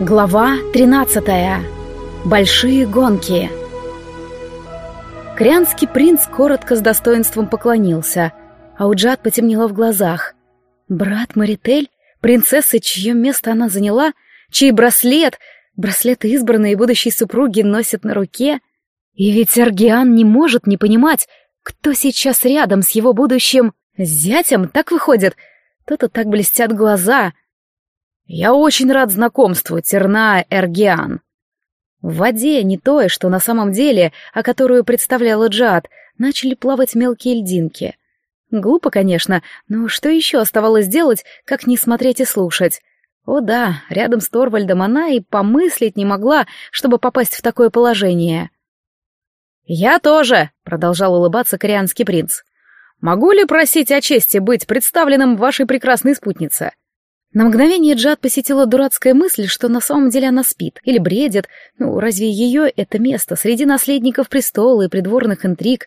Глава 13. Большие гонки. Крянский принц коротко с достоинством поклонился, а у Джад потемнело в глазах. Брат Маритель, принцесса, чье место она заняла, чей браслет, браслет избранной и будущей супруги носит на руке. И ведь Аргиан не может не понимать, кто сейчас рядом с его будущим зятем, так выходит. То-то так блестят глаза — «Я очень рад знакомству, Терна Эргиан». В воде, не той, что на самом деле, а которую представляла Джад, начали плавать мелкие льдинки. Глупо, конечно, но что еще оставалось делать, как не смотреть и слушать? О да, рядом с Торвальдом она и помыслить не могла, чтобы попасть в такое положение. «Я тоже», — продолжал улыбаться корианский принц. «Могу ли просить о чести быть представленным вашей прекрасной спутнице?» На мгновение Джад посетила дурацкая мысль, что на самом деле она спит или бредит. Ну, разве ее это место среди наследников престола и придворных интриг?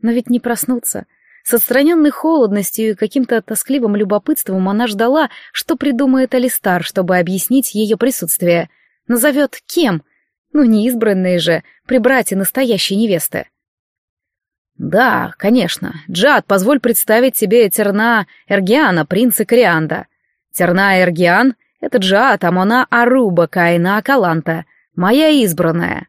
Но ведь не проснуться. С отстраненной холодностью и каким-то тоскливым любопытством она ждала, что придумает Алистар, чтобы объяснить ее присутствие. Назовет кем? Ну, не избранные же, при брате настоящей невесты. «Да, конечно. Джад, позволь представить тебе Этерна Эргиана, принца Корианда», Терна Эргиан — это Джаат Амона Аруба Каина Акаланта, моя избранная.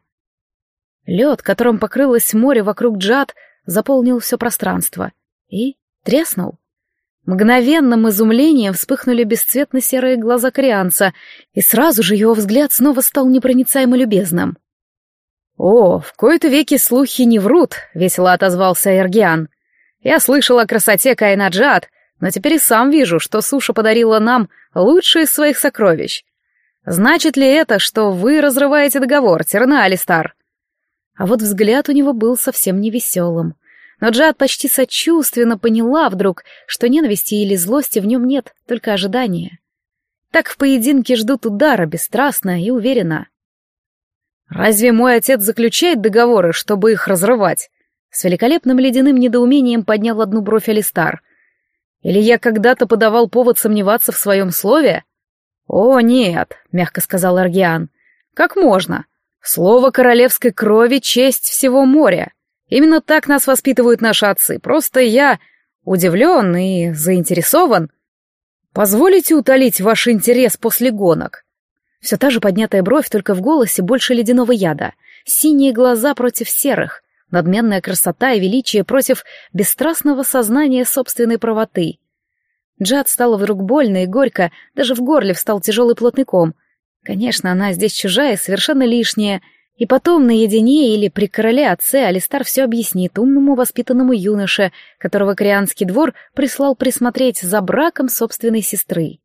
Лед, которым покрылось море вокруг Джад, заполнил все пространство и треснул. Мгновенным изумлением вспыхнули бесцветно-серые глаза корианца, и сразу же его взгляд снова стал непроницаемо любезным. «О, в кои-то веки слухи не врут», — весело отозвался Эргиан. «Я слышал о красоте Каина Джад, но теперь и сам вижу, что суша подарила нам лучшие из своих сокровищ. Значит ли это, что вы разрываете договор, Терна Алистар? А вот взгляд у него был совсем невеселым. Но Джад почти сочувственно поняла вдруг, что ненависти или злости в нем нет, только ожидания. Так в поединке ждут удара бесстрастно и уверенно. «Разве мой отец заключает договоры, чтобы их разрывать?» С великолепным ледяным недоумением поднял одну бровь Алистар — или я когда-то подавал повод сомневаться в своем слове? О, нет, мягко сказал Аргиан. Как можно? Слово королевской крови — честь всего моря. Именно так нас воспитывают наши отцы. Просто я удивлен и заинтересован. Позволите утолить ваш интерес после гонок? Все та же поднятая бровь, только в голосе больше ледяного яда. Синие глаза против серых надменная красота и величие против бесстрастного сознания собственной правоты. Джад стало вдруг больно и горько, даже в горле встал тяжелый плотный ком. Конечно, она здесь чужая, совершенно лишняя, и потом наедине или при короле отце Алистар все объяснит умному воспитанному юноше, которого Корианский двор прислал присмотреть за браком собственной сестры.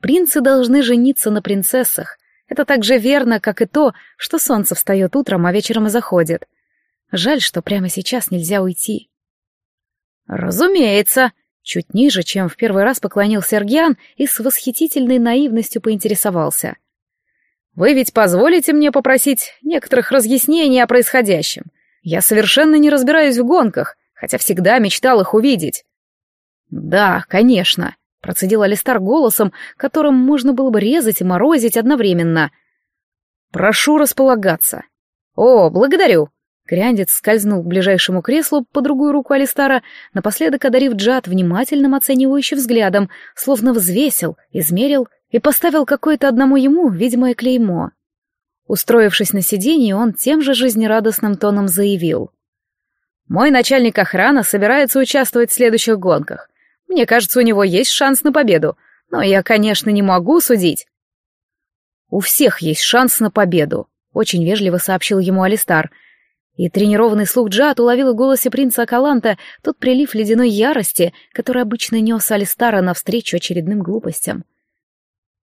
Принцы должны жениться на принцессах. Это так же верно, как и то, что солнце встает утром, а вечером и заходит. Жаль, что прямо сейчас нельзя уйти. «Разумеется», — чуть ниже, чем в первый раз поклонился Эргиан и с восхитительной наивностью поинтересовался. «Вы ведь позволите мне попросить некоторых разъяснений о происходящем? Я совершенно не разбираюсь в гонках, хотя всегда мечтал их увидеть». «Да, конечно», — процедил Алистар голосом, которым можно было бы резать и морозить одновременно. «Прошу располагаться». «О, благодарю», Гряндец скользнул к ближайшему креслу по другую руку Алистара, напоследок одарив Джад внимательным оценивающим взглядом, словно взвесил, измерил и поставил какое-то одному ему видимое клеймо. Устроившись на сиденье, он тем же жизнерадостным тоном заявил. «Мой начальник охраны собирается участвовать в следующих гонках. Мне кажется, у него есть шанс на победу, но я, конечно, не могу судить». «У всех есть шанс на победу», — очень вежливо сообщил ему Алистар — и тренированный слух Джад уловил в голосе принца Акаланта тот прилив ледяной ярости, который обычно нес Алистара навстречу очередным глупостям.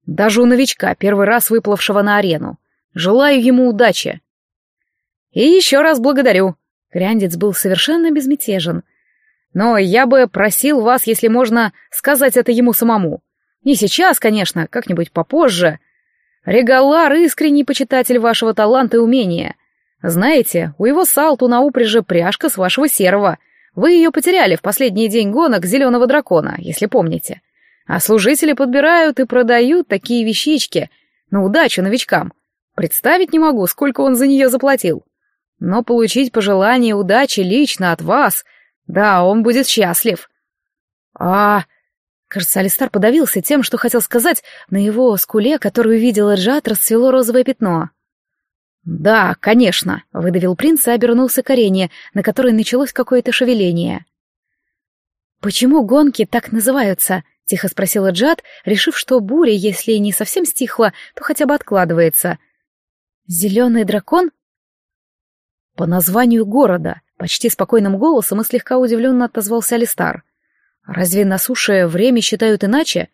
«Даже у новичка, первый раз выплывшего на арену. Желаю ему удачи!» «И еще раз благодарю!» Гряндец был совершенно безмятежен. «Но я бы просил вас, если можно, сказать это ему самому. Не сейчас, конечно, как-нибудь попозже. Регалар — искренний почитатель вашего таланта и умения». Знаете, у его салту на упряжи пряжка с вашего серого. Вы ее потеряли в последний день гонок зеленого дракона, если помните. А служители подбирают и продают такие вещички. на удачу новичкам. Представить не могу, сколько он за нее заплатил. Но получить пожелание удачи лично от вас, да, он будет счастлив. А... Кажется, Алистар подавился тем, что хотел сказать, на его скуле, которую видела Джад, расцвело розовое пятно. «Да, конечно», — выдавил принц и обернулся к арене, на которой началось какое-то шевеление. «Почему гонки так называются?» — тихо спросила Джад, решив, что буря, если не совсем стихла, то хотя бы откладывается. «Зеленый дракон?» «По названию города», — почти спокойным голосом и слегка удивленно отозвался Алистар. «Разве на суше время считают иначе?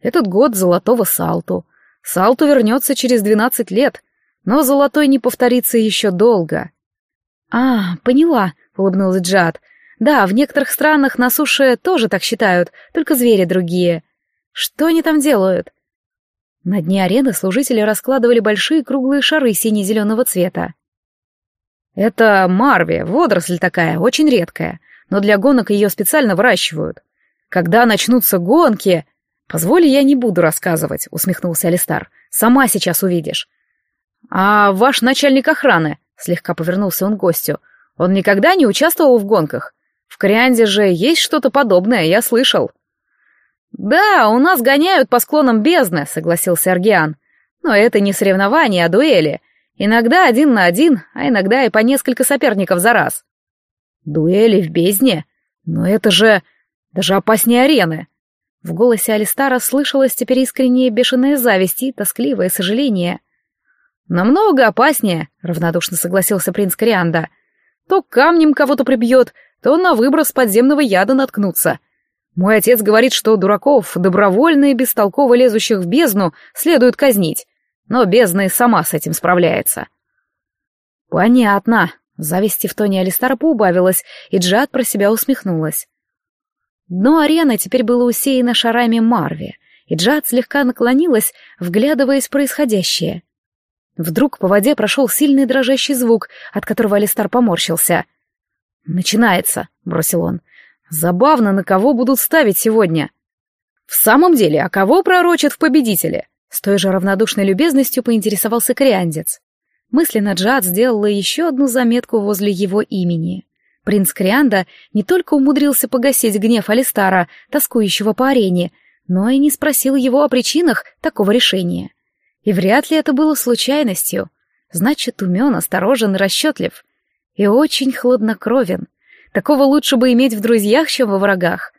Этот год золотого Салту. Салту вернется через двенадцать лет, но золотой не повторится еще долго». «А, поняла», — улыбнулась Джад. Да, в некоторых странах на суше тоже так считают, только звери другие. Что они там делают? На дне арены служители раскладывали большие круглые шары сине-зеленого цвета. Это марви, водоросль такая, очень редкая, но для гонок ее специально выращивают. Когда начнутся гонки... Позволь, я не буду рассказывать, усмехнулся Алистар. Сама сейчас увидишь. А ваш начальник охраны, слегка повернулся он к гостю, он никогда не участвовал в гонках? В Корианде же есть что-то подобное, я слышал. Да, у нас гоняют по склонам бездны, согласился Аргиан. Но это не соревнование, а дуэли. Иногда один на один, а иногда и по несколько соперников за раз. Дуэли в бездне? Но это же... даже опаснее арены. В голосе Алистара слышалось теперь искреннее бешеная зависть и тоскливое сожаление. «Намного опаснее», — равнодушно согласился принц Корианда. «То камнем кого-то прибьет, то на выброс подземного яда наткнуться. Мой отец говорит, что дураков, добровольно и бестолково лезущих в бездну, следует казнить, но бездна и сама с этим справляется. Понятно. Зависти в тоне Алистара поубавилась, и Джад про себя усмехнулась. Дно арены теперь было усеяно шарами Марви, и Джад слегка наклонилась, вглядываясь в происходящее. Вдруг по воде прошел сильный дрожащий звук, от которого Алистар поморщился — «Начинается», — бросил он. «Забавно, на кого будут ставить сегодня». «В самом деле, а кого пророчат в победителе?» С той же равнодушной любезностью поинтересовался Криандец. Мысленно Джад сделала еще одну заметку возле его имени. Принц Крианда не только умудрился погасить гнев Алистара, тоскующего по арене, но и не спросил его о причинах такого решения. И вряд ли это было случайностью. Значит, умен, осторожен расчетлив и очень хладнокровен. Такого лучше бы иметь в друзьях, чем во врагах.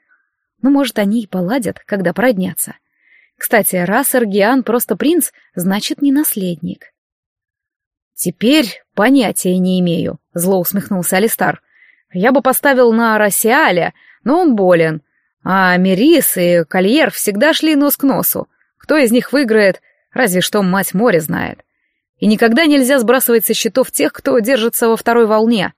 Ну, может, они и поладят, когда проднятся. Кстати, раз Аргиан просто принц, значит, не наследник. «Теперь понятия не имею», — зло усмехнулся Алистар. «Я бы поставил на Рассиаля, но он болен. А Мерис и Кольер всегда шли нос к носу. Кто из них выиграет, разве что мать море знает и никогда нельзя сбрасывать со счетов тех, кто держится во второй волне.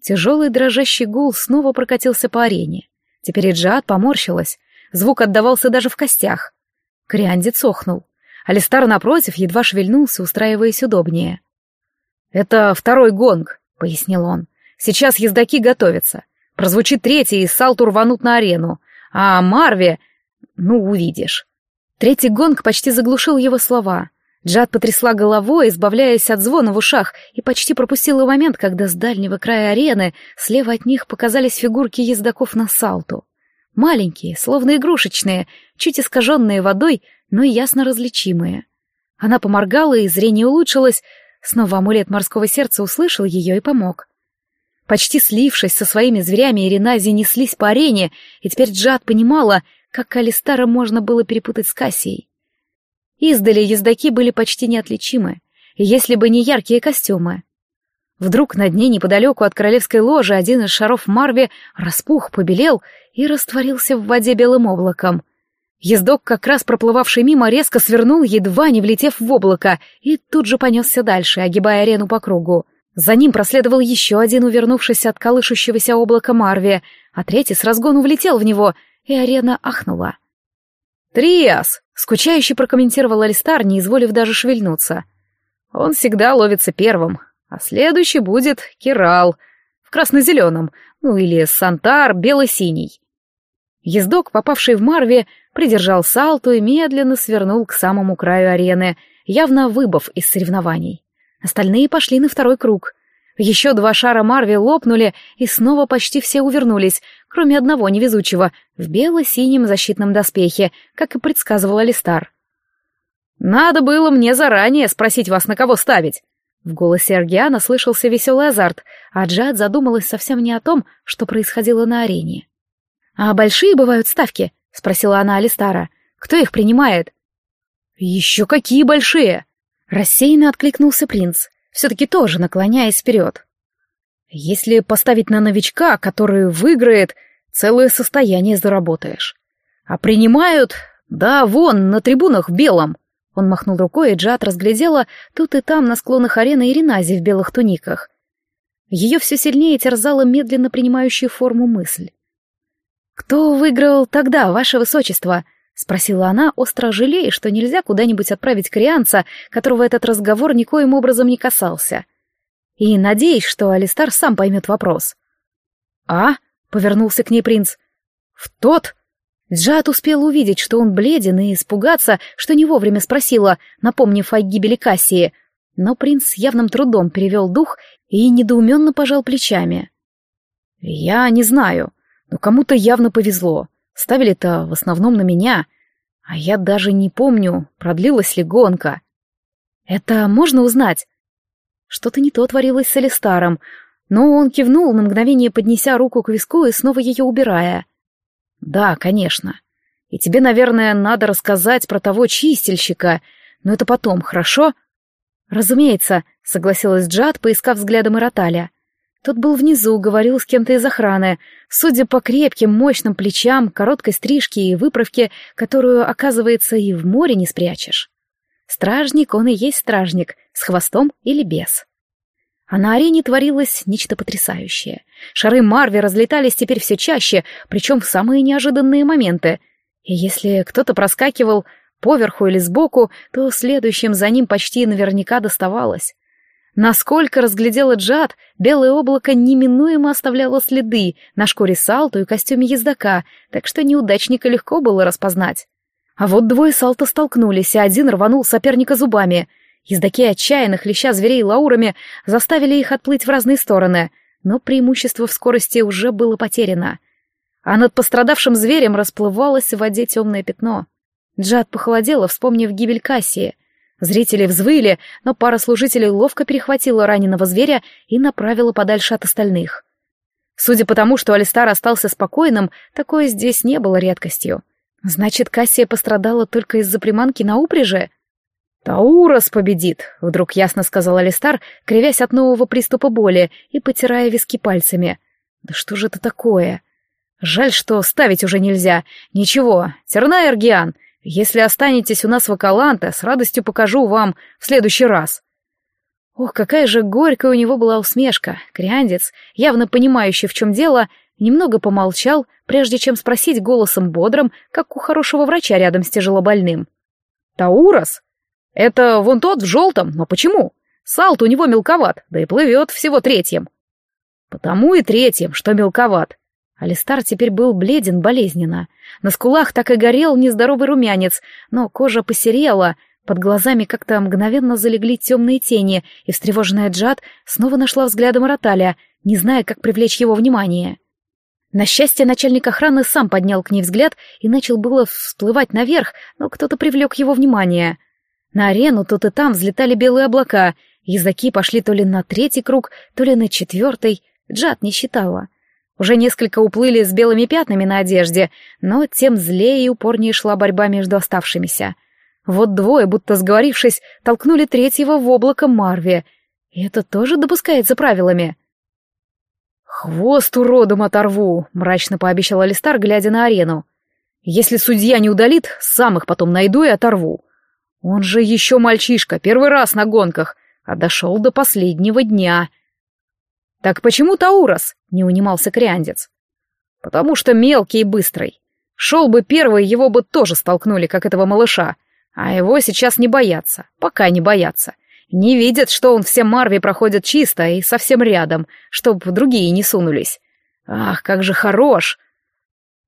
Тяжелый дрожащий гул снова прокатился по арене. Теперь Джиад поморщилась, звук отдавался даже в костях. Крианди охнул. Алистар, напротив, едва шевельнулся, устраиваясь удобнее. «Это второй гонг», — пояснил он. «Сейчас ездаки готовятся. Прозвучит третий, и Салту рванут на арену. А Марви... Ну, увидишь». Третий гонг почти заглушил его слова — Джад потрясла головой, избавляясь от звона в ушах, и почти пропустила момент, когда с дальнего края арены слева от них показались фигурки ездаков на салту. Маленькие, словно игрушечные, чуть искаженные водой, но ясно различимые. Она поморгала, и зрение улучшилось. Снова амулет морского сердца услышал ее и помог. Почти слившись со своими зверями, Иринази неслись по арене, и теперь Джад понимала, как Алистара можно было перепутать с Кассией. Издали ездаки были почти неотличимы, если бы не яркие костюмы. Вдруг на дне неподалеку от королевской ложи один из шаров Марви распух, побелел и растворился в воде белым облаком. Ездок, как раз проплывавший мимо, резко свернул, едва не влетев в облако, и тут же понесся дальше, огибая арену по кругу. За ним проследовал еще один, увернувшись от колышущегося облака Марви, а третий с разгону влетел в него, и арена ахнула. «Триас!» — скучающе прокомментировал Алистар, не изволив даже шевельнуться. «Он всегда ловится первым, а следующий будет Кирал, в красно-зеленом, ну или Сантар бело-синий». Ездок, попавший в Марве, придержал салту и медленно свернул к самому краю арены, явно выбыв из соревнований. Остальные пошли на второй круг. Еще два шара Марви лопнули, и снова почти все увернулись, кроме одного невезучего, в бело-синем защитном доспехе, как и предсказывал Алистар. «Надо было мне заранее спросить вас, на кого ставить!» В голосе Аргиана слышался веселый азарт, а Джад задумалась совсем не о том, что происходило на арене. «А большие бывают ставки?» — спросила она Алистара. «Кто их принимает?» «Еще какие большие!» Рассеянно откликнулся принц, все-таки тоже наклоняясь вперед. «Если поставить на новичка, который выиграет, целое состояние заработаешь. А принимают, да, вон, на трибунах в белом». Он махнул рукой, и Джад разглядела тут и там на склонах арены Иринази в белых туниках. Ее все сильнее терзала медленно принимающая форму мысль. «Кто выиграл тогда, ваше высочество?» — спросила она, остро жалея, что нельзя куда-нибудь отправить корианца, которого этот разговор никоим образом не касался. И надеясь, что Алистар сам поймет вопрос. «А?» — повернулся к ней принц. «В тот?» Джад успел увидеть, что он бледен, и испугаться, что не вовремя спросила, напомнив о гибели Кассии. Но принц с явным трудом перевел дух и недоуменно пожал плечами. «Я не знаю, но кому-то явно повезло. Ставили-то в основном на меня, а я даже не помню, продлилась ли гонка. Это можно узнать? Что-то не то творилось с Элистаром, но он кивнул на мгновение, поднеся руку к виску и снова ее убирая. Да, конечно. И тебе, наверное, надо рассказать про того чистильщика, но это потом, хорошо? Разумеется, согласилась Джад, поискав взглядом Ироталя. Тот был внизу, говорил с кем-то из охраны. Судя по крепким, мощным плечам, короткой стрижке и выправке, которую, оказывается, и в море не спрячешь. Стражник, он и есть стражник, с хвостом или без. А на арене творилось нечто потрясающее. Шары Марви разлетались теперь все чаще, причем в самые неожиданные моменты. И если кто-то проскакивал поверху или сбоку, то следующим за ним почти наверняка доставалось. Насколько разглядела Джад, белое облако неминуемо оставляло следы на шкуре Салту и костюме ездока, так что неудачника легко было распознать. А вот двое Салта столкнулись, и один рванул соперника зубами. Ездаки, отчаянно хлеща зверей лаурами, заставили их отплыть в разные стороны, но преимущество в скорости уже было потеряно. А над пострадавшим зверем расплывалось в воде темное пятно. Джад похолодела, вспомнив гибель Кассии — Зрители взвыли, но пара служителей ловко перехватила раненого зверя и направила подальше от остальных. Судя по тому, что Алистар остался спокойным, такое здесь не было редкостью. Значит, Кассия пострадала только из-за приманки на упряжи? «Таурос победит», — вдруг ясно сказал Алистар, кривясь от нового приступа боли и потирая виски пальцами. «Да что же это такое?» «Жаль, что ставить уже нельзя. Ничего, Терна Эргиан, если останетесь у нас в Акаланте, с радостью покажу вам в следующий раз». Ох, какая же горькая у него была усмешка. Криандец, явно понимающий, в чем дело, немного помолчал, прежде чем спросить голосом бодрым, как у хорошего врача рядом с тяжелобольным. «Таурос? Это вон тот в желтом, но почему? Салт у него мелковат, да и плывет всего третьим». «Потому и третьим, что мелковат. Алистар теперь был бледен болезненно. На скулах так и горел нездоровый румянец, но кожа посерела, под глазами как-то мгновенно залегли темные тени, и встревоженная Джад снова нашла взглядом Роталя, не зная, как привлечь его внимание. На счастье, начальник охраны сам поднял к ней взгляд и начал было всплывать наверх, но кто-то привлек его внимание. На арену тут и там взлетали белые облака, языки пошли то ли на третий круг, то ли на четвертый, Джад не считала. Уже несколько уплыли с белыми пятнами на одежде, но тем злее и упорнее шла борьба между оставшимися. Вот двое, будто сговорившись, толкнули третьего в облако Марви. И это тоже допускается правилами. «Хвост уродом оторву», — мрачно пообещал Алистар, глядя на арену. «Если судья не удалит, сам их потом найду и оторву. Он же еще мальчишка, первый раз на гонках, а дошел до последнего дня». «Так почему Таурос?» — не унимался Криандец. «Потому что мелкий и быстрый. Шел бы первый, его бы тоже столкнули, как этого малыша. А его сейчас не боятся, пока не боятся. Не видят, что он все Марви проходит чисто и совсем рядом, чтоб другие не сунулись. Ах, как же хорош!»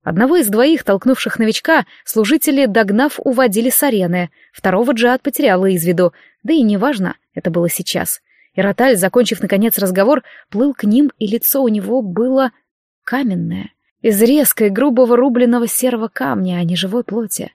Одного из двоих, толкнувших новичка, служители, догнав, уводили с арены. Второго Джиад потеряла из виду, да и неважно, это было сейчас. И Роталь, закончив, наконец, разговор, плыл к ним, и лицо у него было каменное, из резкой, грубого рубленного серого камня, а не живой плоти.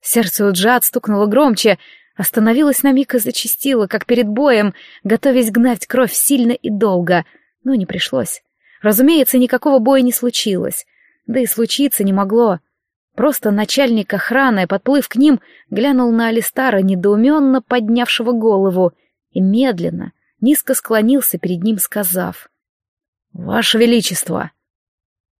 Сердце у Джиад стукнуло громче, остановилось на миг и зачастило, как перед боем, готовясь гнать кровь сильно и долго, но не пришлось. Разумеется, никакого боя не случилось. Да и случиться не могло. Просто начальник охраны, подплыв к ним, глянул на Алистара, недоуменно поднявшего голову, и медленно, низко склонился перед ним, сказав. «Ваше Величество!»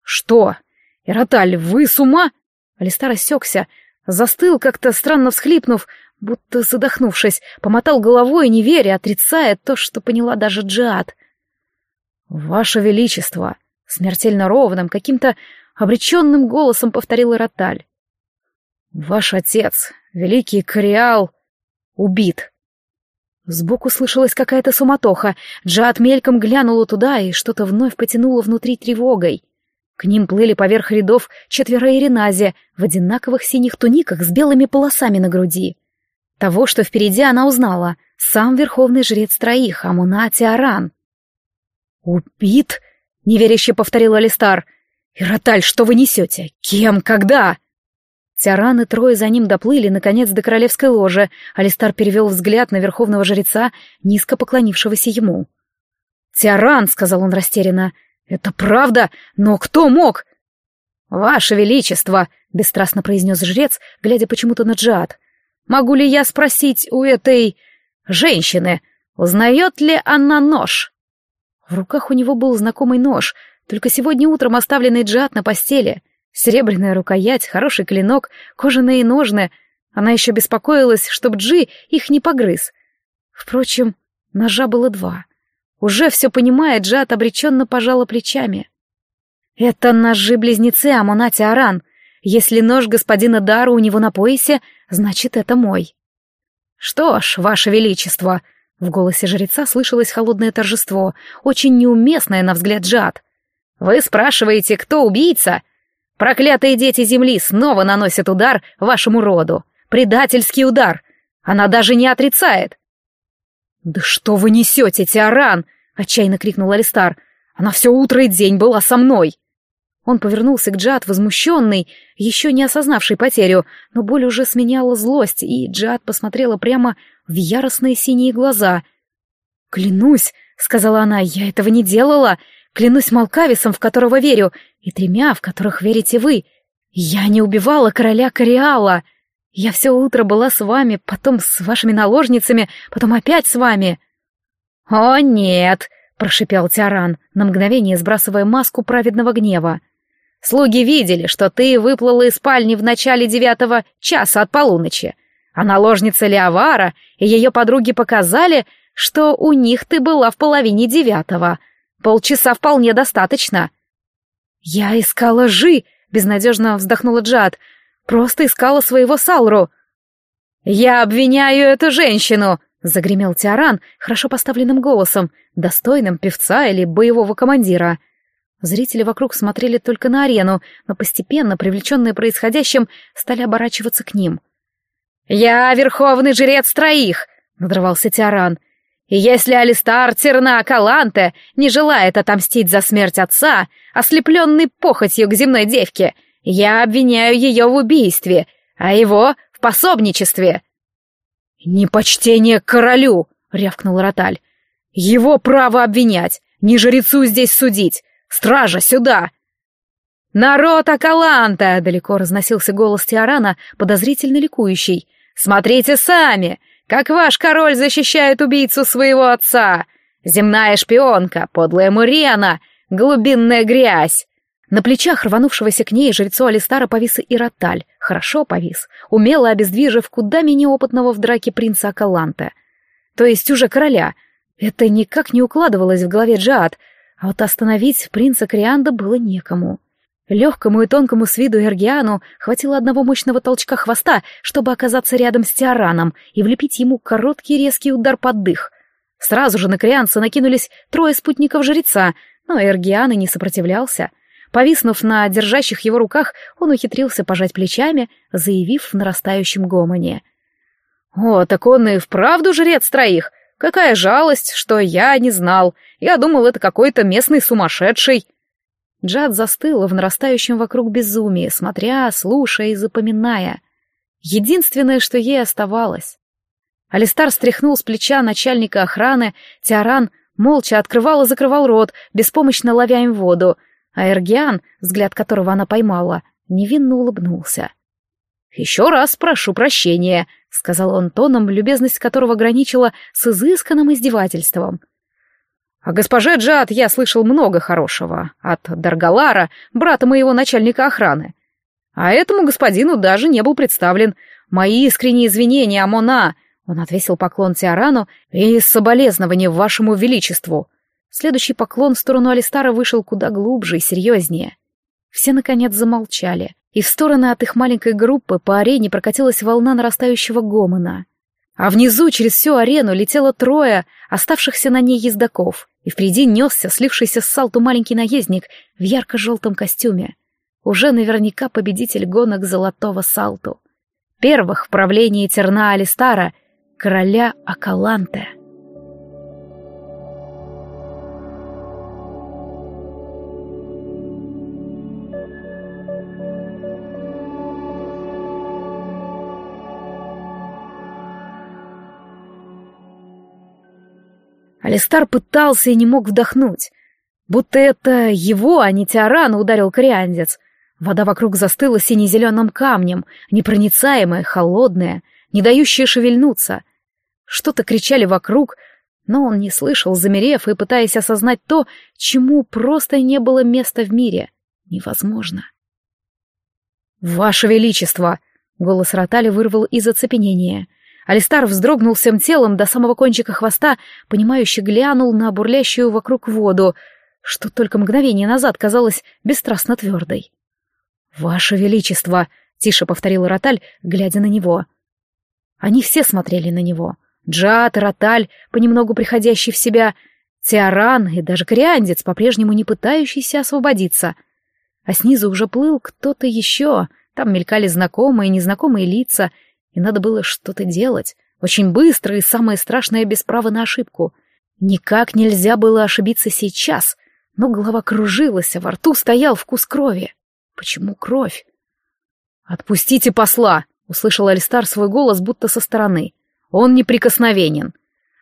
«Что? Ироталь, вы с ума?» Алистар осекся, застыл, как-то странно всхлипнув, будто задохнувшись, помотал головой, не веря, отрицая то, что поняла даже Джиад. «Ваше Величество!» Смертельно ровным, каким-то обреченным голосом повторил Роталь. «Ваш отец, великий Кориал, убит». Сбоку слышалась какая-то суматоха. Джад мельком глянула туда и что-то вновь потянуло внутри тревогой. К ним плыли поверх рядов четверо Иринази в одинаковых синих туниках с белыми полосами на груди. Того, что впереди она узнала, сам верховный жрец троих, Амуна Тиаран. «Убит?» — неверяще повторил Алистар. «Ироталь, что вы несете? Кем? Когда?» Тиаран и трое за ним доплыли, наконец, до королевской ложи. Алистар перевел взгляд на верховного жреца, низко поклонившегося ему. «Тиаран», — сказал он растерянно, — «это правда, но кто мог?» «Ваше Величество», — бесстрастно произнес жрец, глядя почему-то на Джад, — «могу ли я спросить у этой... женщины, узнает ли она нож?» В руках у него был знакомый нож — только сегодня утром оставленный джат на постели. Серебряная рукоять, хороший клинок, кожаные ножны. Она еще беспокоилась, чтоб Джи их не погрыз. Впрочем, ножа было два. Уже все понимая, Джат обреченно пожала плечами. «Это ножи-близнецы Амунати Аран. Если нож господина Дара у него на поясе, значит, это мой». «Что ж, ваше величество», — в голосе жреца слышалось холодное торжество, очень неуместное на взгляд Джад. Вы спрашиваете, кто убийца? Проклятые дети Земли снова наносят удар вашему роду. Предательский удар. Она даже не отрицает. «Да что вы несете, Тиаран?» — отчаянно крикнул Алистар. «Она все утро и день была со мной!» Он повернулся к Джад, возмущенный, еще не осознавший потерю, но боль уже сменяла злость, и Джад посмотрела прямо в яростные синие глаза. «Клянусь», — сказала она, — «я этого не делала. Клянусь Малкависом, в которого верю, и тремя, в которых верите вы. Я не убивала короля Кориала. Я все утро была с вами, потом с вашими наложницами, потом опять с вами». «О, нет!» — прошипел Тиаран, на мгновение сбрасывая маску праведного гнева. «Слуги видели, что ты выплыла из спальни в начале девятого часа от полуночи, а наложница Леовара и ее подруги показали, что у них ты была в половине девятого». Полчаса вполне достаточно. Я искала Жи, безнадежно вздохнула Джад. Просто искала своего Салру. Я обвиняю эту женщину, загремел Тиаран хорошо поставленным голосом, достойным певца или боевого командира. Зрители вокруг смотрели только на арену, но постепенно, привлеченные происходящим, стали оборачиваться к ним. «Я верховный жрец троих!» — надрывался Тиаран. И если Алистар Терна Каланте не желает отомстить за смерть отца, ослепленный похотью к земной девке, я обвиняю ее в убийстве, а его в пособничестве. «Непочтение королю!» — рявкнул Роталь. «Его право обвинять, не жрецу здесь судить! Стража, сюда!» «Народ Акаланта!» — далеко разносился голос Тиарана, подозрительно ликующий. «Смотрите сами! Как ваш король защищает убийцу своего отца? Земная шпионка, подлая Мурена, глубинная грязь. На плечах рванувшегося к ней жрецу Алистара повис и Роталь. Хорошо повис, умело обездвижив куда менее опытного в драке принца Акаланта. То есть уже короля. Это никак не укладывалось в голове Джаад, а вот остановить принца Крианда было некому. Легкому и тонкому с виду Эргиану хватило одного мощного толчка хвоста, чтобы оказаться рядом с Тиараном и влепить ему короткий резкий удар под дых. Сразу же на Крианца накинулись трое спутников жреца, но Эргиан и не сопротивлялся. Повиснув на держащих его руках, он ухитрился пожать плечами, заявив в нарастающем гомоне. «О, так он и вправду жрец троих! Какая жалость, что я не знал! Я думал, это какой-то местный сумасшедший!» Джад застыла в нарастающем вокруг безумии, смотря, слушая и запоминая. Единственное, что ей оставалось. Алистар стряхнул с плеча начальника охраны, Тиаран молча открывал и закрывал рот, беспомощно ловя им воду, а Эргиан, взгляд которого она поймала, невинно улыбнулся. «Еще раз прошу прощения», — сказал он тоном, любезность которого граничила с изысканным издевательством. «О госпоже Джад я слышал много хорошего. От Даргалара, брата моего начальника охраны. А этому господину даже не был представлен. Мои искренние извинения, Амона!» Он отвесил поклон Тиарану и соболезнования вашему величеству. Следующий поклон в сторону Алистара вышел куда глубже и серьезнее. Все, наконец, замолчали, и в стороны от их маленькой группы по арене прокатилась волна нарастающего гомона. А внизу через всю арену летело трое оставшихся на ней ездаков, и впереди несся слившийся с салту маленький наездник в ярко-желтом костюме. Уже наверняка победитель гонок золотого салту. Первых в правлении Терна Алистара, короля Акаланте. Алистар пытался и не мог вдохнуть. Будто это его, а не Тиарана, ударил кориандец. Вода вокруг застыла сине-зеленым камнем, непроницаемая, холодная, не дающая шевельнуться. Что-то кричали вокруг, но он не слышал, замерев и пытаясь осознать то, чему просто не было места в мире. Невозможно. «Ваше Величество!» — голос Ротали вырвал из оцепенения — Алистар вздрогнул всем телом до самого кончика хвоста, понимающе глянул на бурлящую вокруг воду, что только мгновение назад казалось бесстрастно твердой. «Ваше Величество!» — тише повторил Роталь, глядя на него. Они все смотрели на него. Джат, Роталь, понемногу приходящий в себя, Тиаран и даже Кориандец, по-прежнему не пытающийся освободиться. А снизу уже плыл кто-то еще, там мелькали знакомые и незнакомые лица — и надо было что-то делать, очень быстро и самое страшное без права на ошибку. Никак нельзя было ошибиться сейчас, но голова кружилась, а во рту стоял вкус крови. Почему кровь? «Отпустите посла!» — услышал Алистар свой голос будто со стороны. «Он неприкосновенен.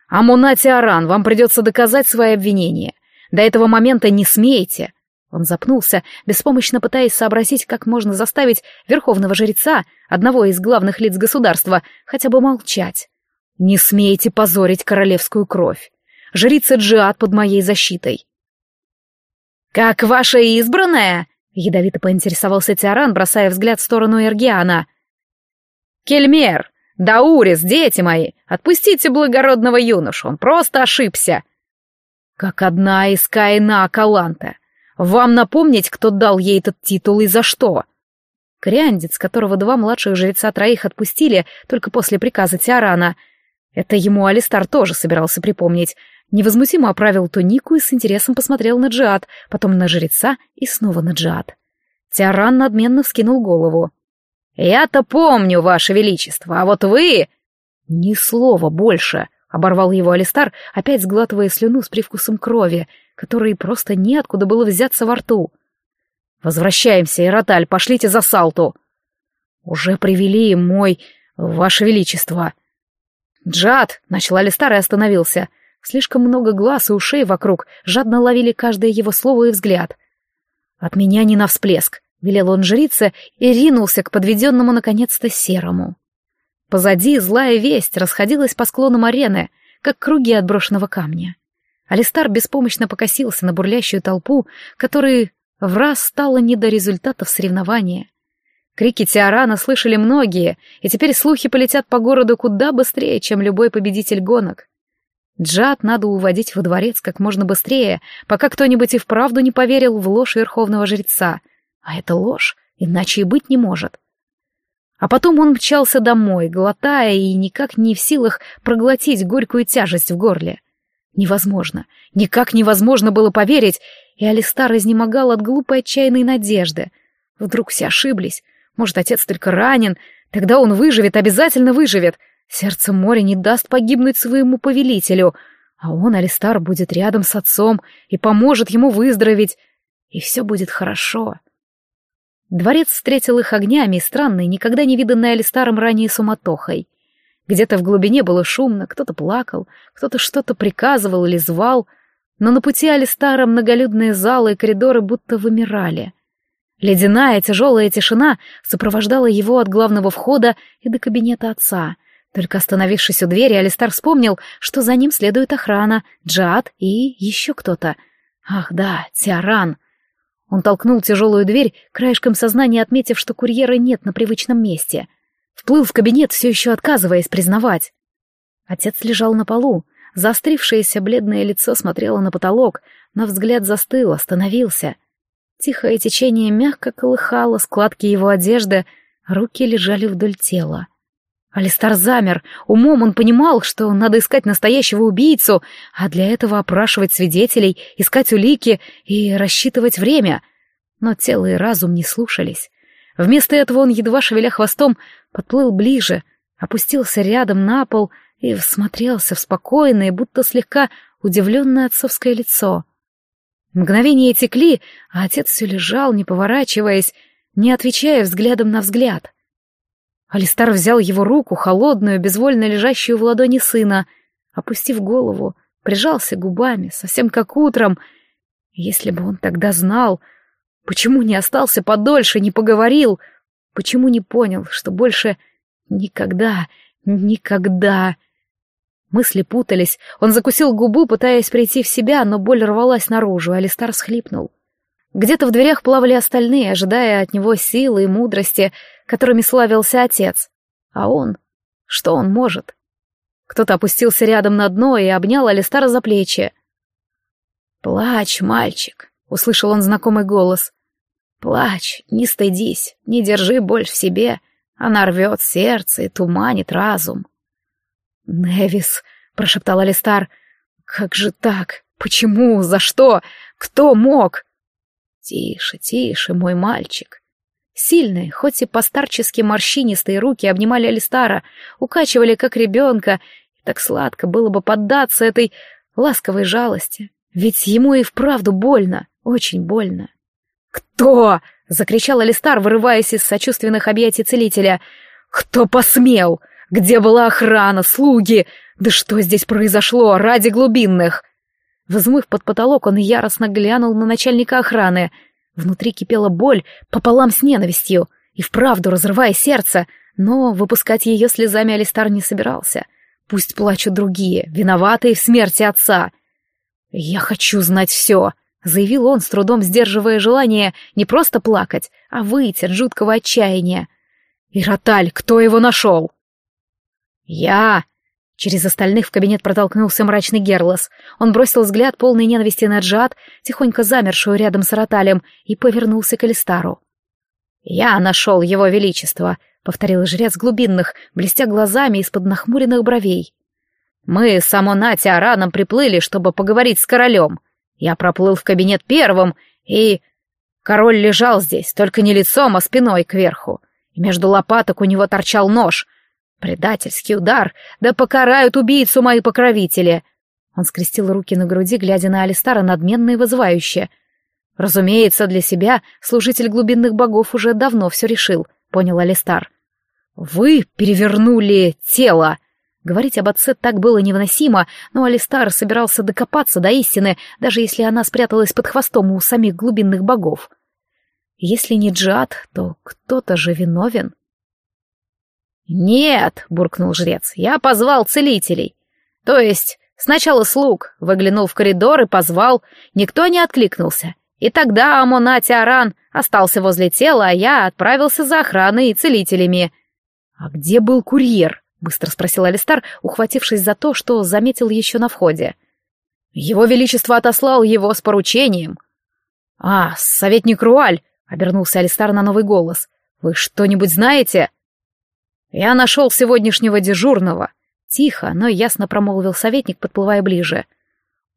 Амунати Аран, вам придется доказать свои обвинения. До этого момента не смейте. Он запнулся, беспомощно пытаясь сообразить, как можно заставить верховного жреца, одного из главных лиц государства, хотя бы молчать. «Не смейте позорить королевскую кровь. Жрица Джиад под моей защитой». «Как ваша избранная?» — ядовито поинтересовался Тиаран, бросая взгляд в сторону Эргиана. «Кельмер! Даурис, дети мои! Отпустите благородного юношу, он просто ошибся!» «Как одна из Каина Акаланта!» Вам напомнить, кто дал ей этот титул и за что?» Кряндец, которого два младших жреца троих отпустили только после приказа Тиарана. Это ему Алистар тоже собирался припомнить. Невозмутимо оправил тунику и с интересом посмотрел на Джиад, потом на жреца и снова на Джиад. Тиаран надменно вскинул голову. «Я-то помню, Ваше Величество, а вот вы...» «Ни слова больше», — оборвал его Алистар, опять сглатывая слюну с привкусом крови, которой просто неоткуда было взяться во рту. «Возвращаемся, Ироталь, пошлите за Салту!» «Уже привели мой... Ваше Величество!» «Джад!» — начал Алистар и остановился. Слишком много глаз и ушей вокруг, жадно ловили каждое его слово и взгляд. «От меня не на всплеск!» — велел он жрице и ринулся к подведенному наконец-то серому. Позади злая весть расходилась по склонам арены, как круги отброшенного камня. Алистар беспомощно покосился на бурлящую толпу, которой в раз стало не до результатов соревнования. Крики Тиарана слышали многие, и теперь слухи полетят по городу куда быстрее, чем любой победитель гонок. Джад надо уводить во дворец как можно быстрее, пока кто-нибудь и вправду не поверил в ложь верховного жреца. А это ложь, иначе и быть не может. А потом он мчался домой, глотая и никак не в силах проглотить горькую тяжесть в горле. Невозможно, никак невозможно было поверить, и Алистар изнемогал от глупой отчаянной надежды. Вдруг все ошиблись. Может, отец только ранен, тогда он выживет, обязательно выживет. Сердце моря не даст погибнуть своему повелителю, а он, Алистар, будет рядом с отцом и поможет ему выздороветь, и все будет хорошо. Дворец встретил их огнями и странной, никогда не виданной Алистаром ранее суматохой. Где-то в глубине было шумно, кто-то плакал, кто-то что-то приказывал или звал, но на пути Алистара многолюдные залы и коридоры будто вымирали. Ледяная тяжелая тишина сопровождала его от главного входа и до кабинета отца. Только остановившись у двери, Алистар вспомнил, что за ним следует охрана, Джад и еще кто-то. Ах да, Тиаран. Он толкнул тяжелую дверь, краешком сознания отметив, что курьера нет на привычном месте — Вплыл в кабинет, все еще отказываясь признавать. Отец лежал на полу. Заострившееся бледное лицо смотрело на потолок, но взгляд застыл, остановился. Тихое течение мягко колыхало складки его одежды, руки лежали вдоль тела. Алистар замер. Умом он понимал, что надо искать настоящего убийцу, а для этого опрашивать свидетелей, искать улики и рассчитывать время. Но тело и разум не слушались. Вместо этого он, едва шевеля хвостом, подплыл ближе, опустился рядом на пол и всмотрелся в спокойное, будто слегка удивленное отцовское лицо. Мгновения текли, а отец все лежал, не поворачиваясь, не отвечая взглядом на взгляд. Алистар взял его руку, холодную, безвольно лежащую в ладони сына, опустив голову, прижался губами, совсем как утром. Если бы он тогда знал, почему не остался подольше, не поговорил, Почему не понял, что больше никогда, никогда... Мысли путались, он закусил губу, пытаясь прийти в себя, но боль рвалась наружу, Алистар схлипнул. Где-то в дверях плавали остальные, ожидая от него силы и мудрости, которыми славился отец. А он? Что он может? Кто-то опустился рядом на дно и обнял Алистара за плечи. «Плачь, мальчик», — услышал он знакомый голос. Плачь, не стыдись, не держи боль в себе, она рвет сердце и туманит разум. «Невис», — прошептал Алистар, — «как же так? Почему? За что? Кто мог?» «Тише, тише, мой мальчик». Сильные, хоть и постарчески морщинистые руки обнимали Алистара, укачивали как ребенка, и так сладко было бы поддаться этой ласковой жалости, ведь ему и вправду больно, очень больно. «Кто?» — закричал Алистар, вырываясь из сочувственных объятий целителя. «Кто посмел? Где была охрана, слуги? Да что здесь произошло ради глубинных?» Взмыв под потолок, он яростно глянул на начальника охраны. Внутри кипела боль пополам с ненавистью, и вправду разрывая сердце, но выпускать ее слезами Алистар не собирался. Пусть плачут другие, виноватые в смерти отца. «Я хочу знать все», заявил он, с трудом сдерживая желание не просто плакать, а выйти от жуткого отчаяния. «Ироталь, кто его нашел?» «Я!» Через остальных в кабинет протолкнулся мрачный Герлос. Он бросил взгляд полный ненависти на Джад, тихонько замершую рядом с Роталем, и повернулся к Элистару. «Я нашел его величество», — повторил жрец глубинных, блестя глазами из-под нахмуренных бровей. «Мы с Амонати Араном приплыли, чтобы поговорить с королем. Я проплыл в кабинет первым, и... Король лежал здесь, только не лицом, а спиной кверху. И между лопаток у него торчал нож. Предательский удар, да покарают убийцу мои покровители. Он скрестил руки на груди, глядя на Алистара надменно и вызывающе. Разумеется, для себя служитель глубинных богов уже давно все решил, понял Алистар. «Вы перевернули тело!» Говорить об отце так было невыносимо, но Алистар собирался докопаться до истины, даже если она спряталась под хвостом у самих глубинных богов. Если не Джад, то кто-то же виновен. «Нет», — буркнул жрец, — «я позвал целителей. То есть сначала слуг, выглянул в коридор и позвал, никто не откликнулся. И тогда Амонати Аран остался возле тела, а я отправился за охраной и целителями». «А где был курьер?» — быстро спросил Алистар, ухватившись за то, что заметил еще на входе. «Его Величество отослал его с поручением». «А, советник Руаль», — обернулся Алистар на новый голос. «Вы что-нибудь знаете?» «Я нашел сегодняшнего дежурного». Тихо, но ясно промолвил советник, подплывая ближе.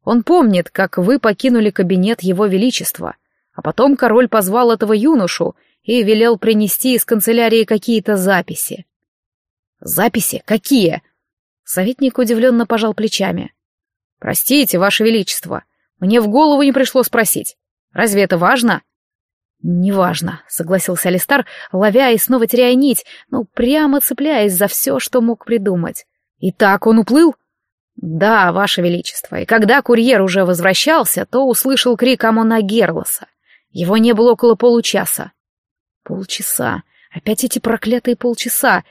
Он помнит, как вы покинули кабинет его величества, а потом король позвал этого юношу и велел принести из канцелярии какие-то записи. Записи? Какие? Советник удивленно пожал плечами. Простите, ваше величество, мне в голову не пришло спросить. Разве это важно? «Неважно», — согласился Алистар, ловя и снова теряя нить, ну, прямо цепляясь за все, что мог придумать. «Итак, он уплыл?» «Да, ваше величество, и когда курьер уже возвращался, то услышал крик Амона Герлоса. Его не было около получаса». «Полчаса. Опять эти проклятые полчаса,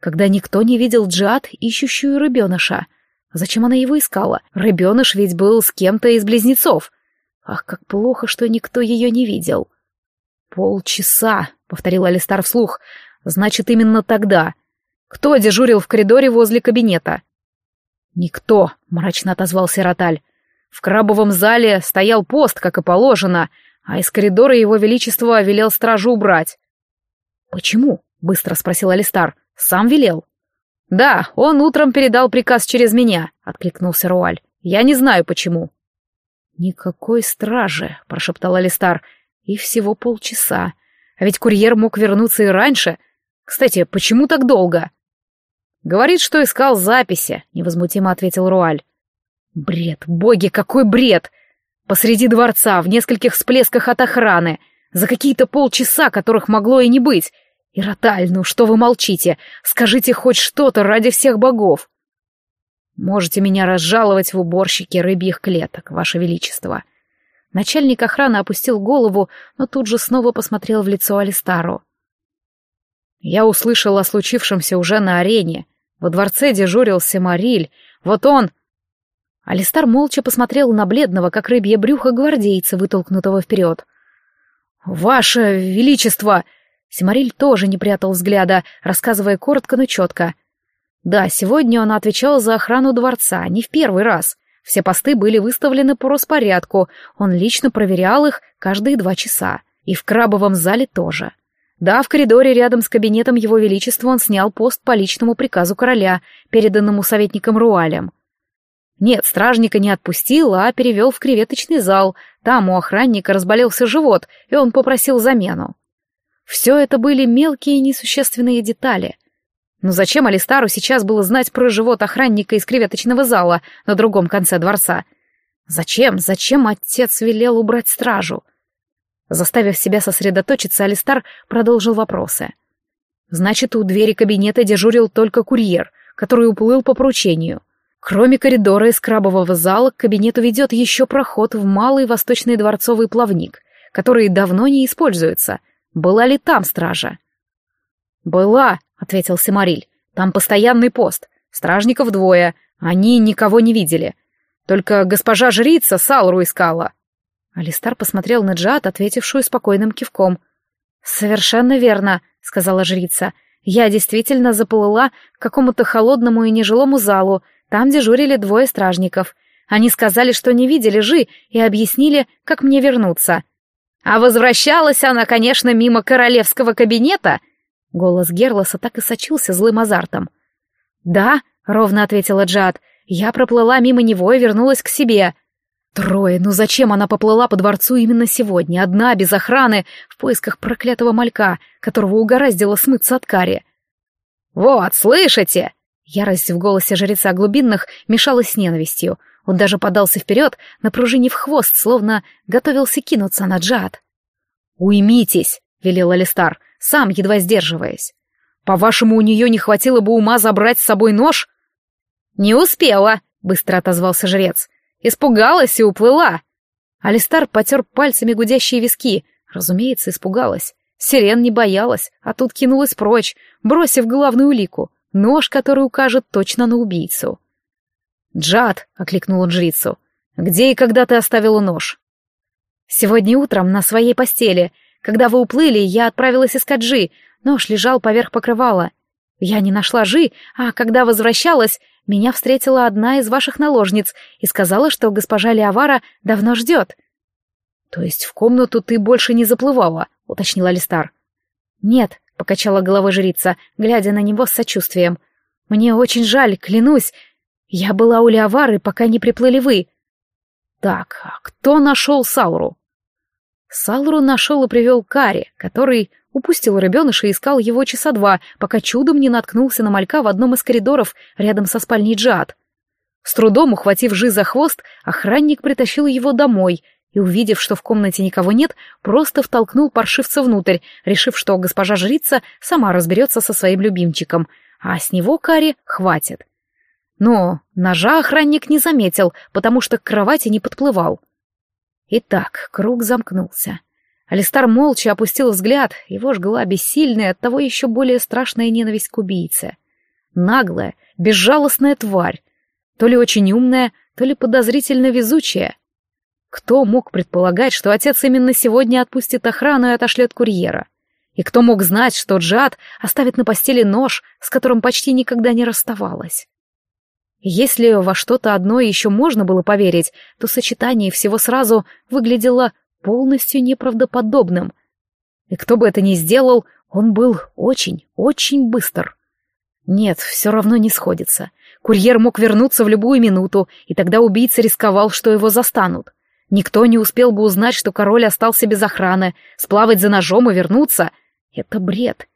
когда никто не видел Джад, ищущую рыбеныша. Зачем она его искала? Рыбеныш ведь был с кем-то из близнецов. Ах, как плохо, что никто ее не видел». «Полчаса», — повторил Алистар вслух. «Значит, именно тогда. Кто дежурил в коридоре возле кабинета?» «Никто», — мрачно отозвался Роталь. «В крабовом зале стоял пост, как и положено, а из коридора его величество велел стражу убрать». «Почему?» — быстро спросил Алистар. «Сам велел?» «Да, он утром передал приказ через меня», — откликнулся Руаль. «Я не знаю, почему». «Никакой стражи», — прошептал Алистар. И всего полчаса. А ведь курьер мог вернуться и раньше. Кстати, почему так долго? Говорит, что искал записи, невозмутимо ответил Руаль. Бред, боги, какой бред! Посреди дворца, в нескольких всплесках от охраны, за какие-то полчаса, которых могло и не быть. Ироталь, ну что вы молчите? Скажите хоть что-то ради всех богов. Можете меня разжаловать в уборщике рыбьих клеток, ваше величество. — Начальник охраны опустил голову, но тут же снова посмотрел в лицо Алистару. «Я услышал о случившемся уже на арене. Во дворце дежурил Семариль. Вот он...» Алистар молча посмотрел на бледного, как рыбье брюхо, гвардейца, вытолкнутого вперед. «Ваше Величество!» Семариль тоже не прятал взгляда, рассказывая коротко, но четко. Да, сегодня он отвечал за охрану дворца, не в первый раз. Все посты были выставлены по распорядку, он лично проверял их каждые два часа. И в крабовом зале тоже. Да, в коридоре рядом с кабинетом Его Величества он снял пост по личному приказу короля, переданному советником Руалем. Нет, стражника не отпустил, а перевел в креветочный зал. Там у охранника разболелся живот, и он попросил замену. Все это были мелкие несущественные детали — но зачем Алистару сейчас было знать про живот охранника из креветочного зала на другом конце дворца? Зачем, зачем отец велел убрать стражу? Заставив себя сосредоточиться, Алистар продолжил вопросы. Значит, у двери кабинета дежурил только курьер, который уплыл по поручению. Кроме коридора из крабового зала к кабинету ведет еще проход в малый восточный дворцовый плавник, который давно не используется. Была ли там стража? «Была», — ответил Семариль. «Там постоянный пост. Стражников двое. Они никого не видели. Только госпожа жрица Салру искала». Алистар посмотрел на Джад, ответившую спокойным кивком. «Совершенно верно», — сказала жрица. «Я действительно заплыла к какому-то холодному и нежилому залу. Там дежурили двое стражников. Они сказали, что не видели Жи, и объяснили, как мне вернуться. А возвращалась она, конечно, мимо королевского кабинета, Голос Герлоса так и сочился злым азартом. «Да», — ровно ответила Джад, — «я проплыла мимо него и вернулась к себе». Трое, ну зачем она поплыла по дворцу именно сегодня, одна, без охраны, в поисках проклятого малька, которого угораздило смыться от кари? «Вот, слышите?» Ярость в голосе жреца глубинных мешалась с ненавистью. Он даже подался вперед, напружинив хвост, словно готовился кинуться на Джад. «Уймитесь!» — велел Алистар сам едва сдерживаясь. «По-вашему, у нее не хватило бы ума забрать с собой нож?» «Не успела», — быстро отозвался жрец. «Испугалась и уплыла». Алистар потер пальцами гудящие виски. Разумеется, испугалась. Сирен не боялась, а тут кинулась прочь, бросив главную улику — нож, который укажет точно на убийцу. «Джад», — окликнул он жрицу, — «где и когда ты оставила нож?» «Сегодня утром на своей постели. Когда вы уплыли, я отправилась искать Жи. Нож лежал поверх покрывала. Я не нашла Жи, а когда возвращалась, меня встретила одна из ваших наложниц и сказала, что госпожа Леовара давно ждет. «То есть в комнату ты больше не заплывала?» — уточнил Алистар. «Нет», — покачала головой жрица, глядя на него с сочувствием. «Мне очень жаль, клянусь. Я была у Леовары, пока не приплыли вы». Так, а кто нашел Сауру? Сауру нашел и привел Кари, который упустил ребеныша и искал его часа два, пока чудом не наткнулся на малька в одном из коридоров рядом со спальней Джад. С трудом ухватив Жи за хвост, охранник притащил его домой и, увидев, что в комнате никого нет, просто втолкнул паршивца внутрь, решив, что госпожа жрица сама разберется со своим любимчиком, а с него Кари хватит. Но ножа охранник не заметил, потому что к кровати не подплывал. Итак, круг замкнулся. Алистар молча опустил взгляд, его жгла бессильная, оттого еще более страшная ненависть к убийце. Наглая, безжалостная тварь, то ли очень умная, то ли подозрительно везучая. Кто мог предполагать, что отец именно сегодня отпустит охрану и отошлет курьера? И кто мог знать, что Джад оставит на постели нож, с которым почти никогда не расставалась? Если во что-то одно еще можно было поверить, то сочетание всего сразу выглядело полностью неправдоподобным. И кто бы это ни сделал, он был очень, очень быстр. Нет, все равно не сходится. Курьер мог вернуться в любую минуту, и тогда убийца рисковал, что его застанут. Никто не успел бы узнать, что король остался без охраны, сплавать за ножом и вернуться. Это бред.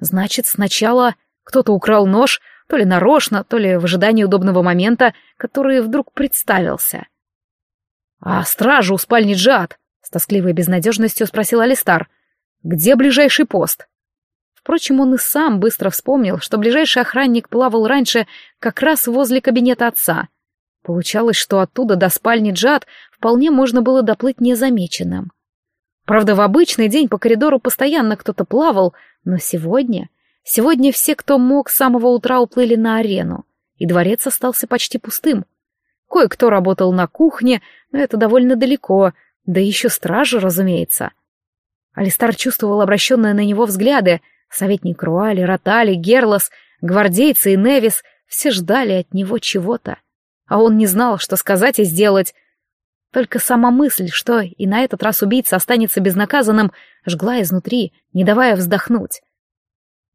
Значит, сначала кто-то украл нож, то ли нарочно, то ли в ожидании удобного момента, который вдруг представился. «А стража у спальни Джад?» — с тоскливой безнадежностью спросил Алистар. «Где ближайший пост?» Впрочем, он и сам быстро вспомнил, что ближайший охранник плавал раньше как раз возле кабинета отца. Получалось, что оттуда до спальни Джад вполне можно было доплыть незамеченным. Правда, в обычный день по коридору постоянно кто-то плавал, но сегодня Сегодня все, кто мог, с самого утра уплыли на арену, и дворец остался почти пустым. Кое-кто работал на кухне, но это довольно далеко, да еще стражи, разумеется. Алистар чувствовал обращенные на него взгляды. Советник Руали, Ротали, Герлос, гвардейцы и Невис все ждали от него чего-то. А он не знал, что сказать и сделать. Только сама мысль, что и на этот раз убийца останется безнаказанным, жгла изнутри, не давая вздохнуть.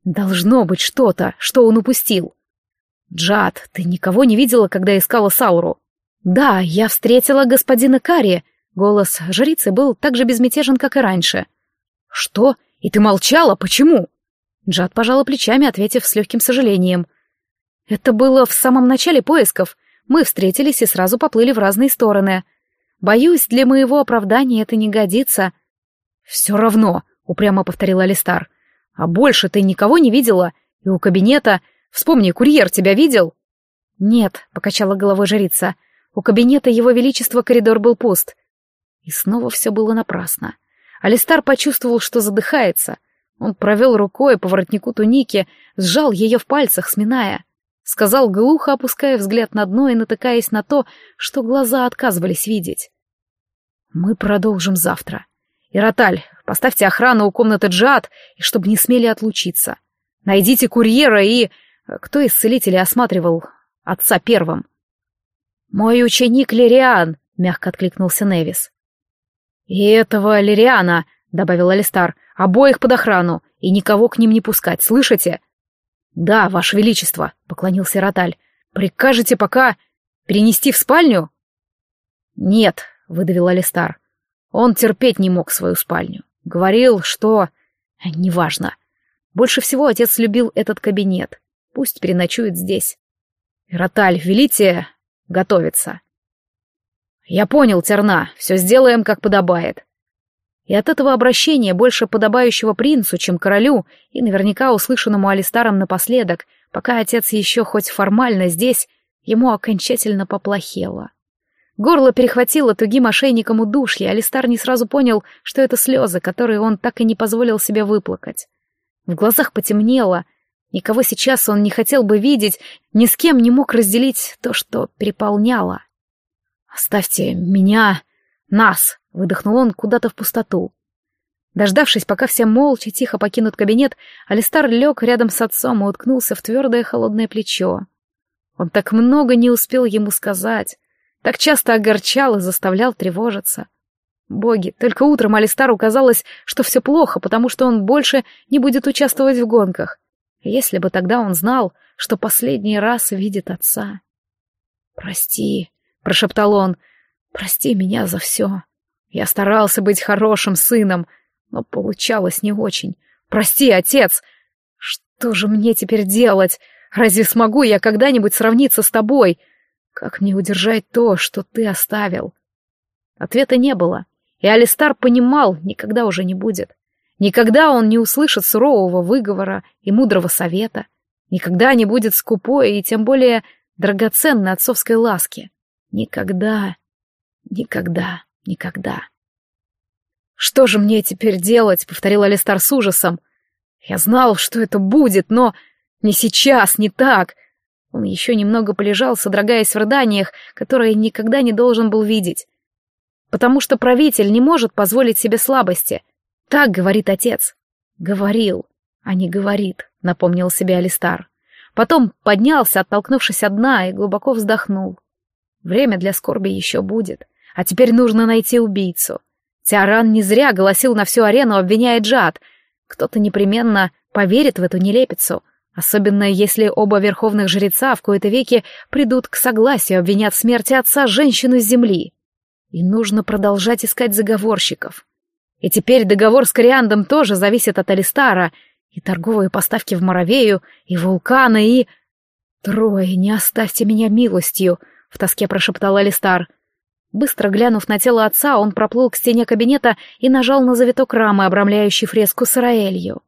Должно быть что-то, что он упустил. Джад, ты никого не видела, когда искала Сауру? Да, я встретила господина Карри. Голос жрицы был так же безмятежен, как и раньше. Что? И ты молчала? Почему? Джад пожала плечами, ответив с легким сожалением. Это было в самом начале поисков. Мы встретились и сразу поплыли в разные стороны. Боюсь, для моего оправдания это не годится. Все равно, упрямо повторил Алистар. А больше ты никого не видела? И у кабинета... Вспомни, курьер тебя видел?» «Нет», — покачала головой жрица. «У кабинета его величества коридор был пуст». И снова все было напрасно. Алистар почувствовал, что задыхается. Он провел рукой по воротнику туники, сжал ее в пальцах, сминая. Сказал глухо, опуская взгляд на дно и натыкаясь на то, что глаза отказывались видеть. «Мы продолжим завтра. Ироталь, поставьте охрану у комнаты Джад, и чтобы не смели отлучиться. Найдите курьера и... Э, кто из целителей осматривал отца первым? «Мой ученик Лириан», — мягко откликнулся Невис. «И этого Лириана», — добавил Алистар, — «обоих под охрану, и никого к ним не пускать, слышите?» «Да, Ваше Величество», — поклонился Роталь. «Прикажете пока перенести в спальню?» «Нет», — выдавил Алистар. Он терпеть не мог свою спальню. Говорил, что... Неважно. Больше всего отец любил этот кабинет. Пусть переночует здесь. Роталь, велите готовиться. Я понял, Терна, все сделаем, как подобает. И от этого обращения, больше подобающего принцу, чем королю, и наверняка услышанному Алистаром напоследок, пока отец еще хоть формально здесь, ему окончательно поплохело. Горло перехватило тугим ошейником удушья, Алистар не сразу понял, что это слезы, которые он так и не позволил себе выплакать. В глазах потемнело. Никого сейчас он не хотел бы видеть, ни с кем не мог разделить то, что переполняло. «Оставьте меня, нас!» — выдохнул он куда-то в пустоту. Дождавшись, пока все молча тихо покинут кабинет, Алистар лег рядом с отцом и уткнулся в твердое холодное плечо. Он так много не успел ему сказать. Так часто огорчал и заставлял тревожиться. Боги, только утром Алистару казалось, что все плохо, потому что он больше не будет участвовать в гонках. Если бы тогда он знал, что последний раз видит отца. «Прости», — прошептал он, Прости меня за все. Я старался быть хорошим сыном, но получалось не очень. Прости, отец. Что же мне теперь делать? Разве смогу я когда-нибудь сравниться с тобой? Как мне удержать то, что ты оставил? Ответа не было, и Алистар понимал, никогда уже не будет. Никогда он не услышит сурового выговора и мудрого совета. Никогда не будет скупой и тем более драгоценной отцовской ласки. Никогда, никогда, никогда. «Что же мне теперь делать?» — повторил Алистар с ужасом. «Я знал, что это будет, но не сейчас, не так. Он еще немного полежал, содрогаясь в рыданиях, которые никогда не должен был видеть. Потому что правитель не может позволить себе слабости. Так говорит отец. Говорил, а не говорит, напомнил себе Алистар. Потом поднялся, оттолкнувшись от дна, и глубоко вздохнул. Время для скорби еще будет, а теперь нужно найти убийцу. Тиаран не зря голосил на всю арену, обвиняя Джад. Кто-то непременно поверит в эту нелепицу — Особенно если оба верховных жреца в кои-то веки придут к согласию, обвинят в смерти отца женщину с земли. И нужно продолжать искать заговорщиков. И теперь договор с Кориандом тоже зависит от Алистара, и торговые поставки в Моровею, и вулканы, и... «Трое, не оставьте меня милостью», — в тоске прошептал Алистар. Быстро глянув на тело отца, он проплыл к стене кабинета и нажал на завиток рамы, обрамляющий фреску с Раэлью.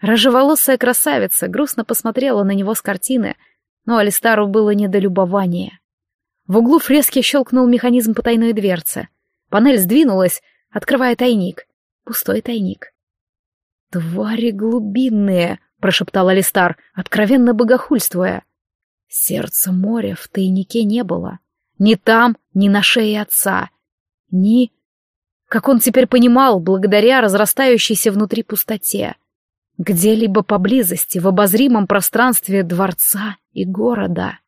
Рыжеволосая красавица грустно посмотрела на него с картины, но Алистару было не до любования. В углу фрески щелкнул механизм потайной дверцы. Панель сдвинулась, открывая тайник. Пустой тайник. «Твари глубинные!» — прошептал Алистар, откровенно богохульствуя. Сердца моря в тайнике не было. Ни там, ни на шее отца. Ни... Как он теперь понимал, благодаря разрастающейся внутри пустоте — где-либо поблизости, в обозримом пространстве дворца и города.